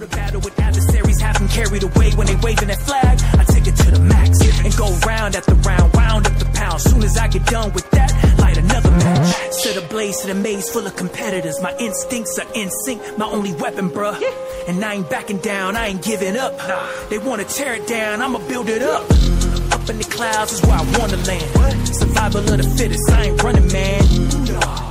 to battle with adversaries, have them carried away when they waving that flag. I take it to the max and go round after round, round up the pound. Soon as I get done with that, light another match. Set a blaze to the maze full of competitors. My instincts are in sync, my only weapon, bruh. And I ain't backing down, I ain't giving up. They wanna tear it down, I'ma build it up. Up in the clouds is where I wanna land. Survival of the fittest, I ain't running, man.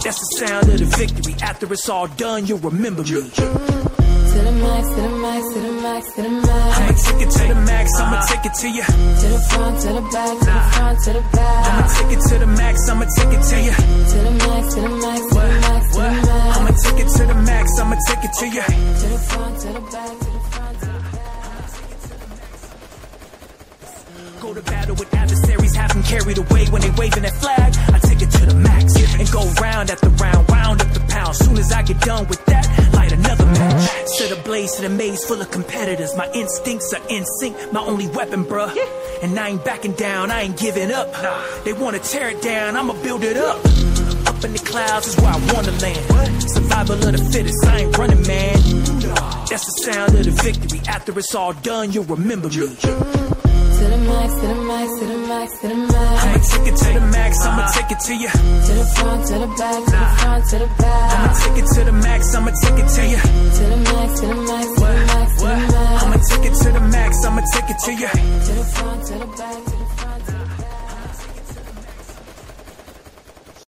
That's the sound of the victory. After it's all done, you'll remember me. To the max, to the max, to the max, to the max. I'ma take it to the max, I'ma take it to you. To the front, to the back, to the front, to the back. I'ma take it to the max, I'ma take it to you. To the max, to the max, to the max, to the max. I'ma take it to the max, I'ma take it to you. To the front, to the back, to the front, to the back. Go to battle with adversaries, have them carried away when they waving that flag. I take it to the max and go round after round, round up the pound. Soon as I get done with that, light another match. Blaze to the maze full of competitors. My instincts are in sync, my only weapon, bruh. And I ain't backing down, I ain't giving up. They wanna tear it down, I'ma build it up. Up in the clouds is where I wanna land. Survival of the fittest, I ain't running, man. That's the sound of the victory. After it's all done, you'll remember me. To the max, to the max, to the max, to the I'ma take it to the max, I'ma take it to you. To the front, to the back, to the front, to the back. I'ma take it to the max, I'ma take it to you. To the max, to the max, to the max, to the I'ma take it to the max, I'ma take it to you. To the front, to the back,